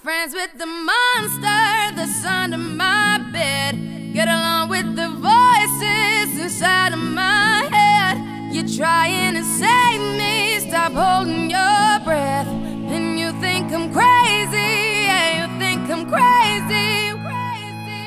Friends with the monster that's under my bed. Get along with the voices inside of my head. You're trying to save me, stop holding your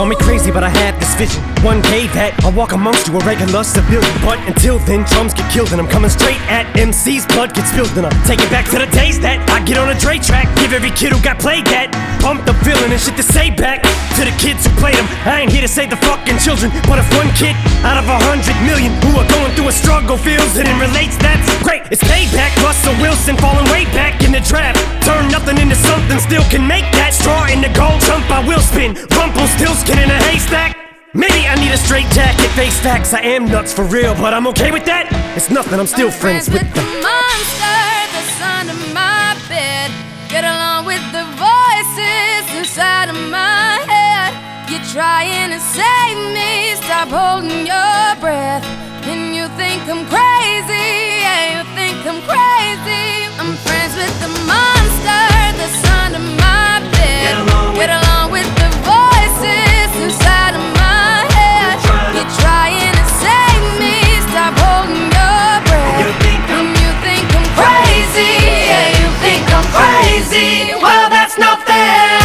Call me crazy, but I had this vision. One day that I'll walk amongst you, a regular civilian. But until then, drums get killed, and I'm coming straight at MC's blood gets spilled, and I take it back to the days that I get on a Dre track. Give every kid who got played that pump the feeling and shit to say back the kids who played them. I ain't here to save the fucking children, but if one kid out of a hundred million who are going through a struggle feels it and relates, that's great. It's payback. Russell Wilson falling way back in the trap. Turn nothing into something, still can make that straw in the gold jump. I will spin. Rumpelstiltskin in a haystack. Maybe I need a straight jacket, face facts. I am nuts for real, but I'm okay with that. It's nothing, I'm still I'm friends with the them. monster trying to save me. Stop holding your breath. And you think I'm crazy. Yeah, you think I'm crazy. I'm friends with the monster that's under my bed. Get along, with, Get along with the voices inside of my head. You're trying to save me. Stop holding your breath. You think I'm, and you think I'm crazy. Yeah, you think I'm crazy. Well, that's not fair.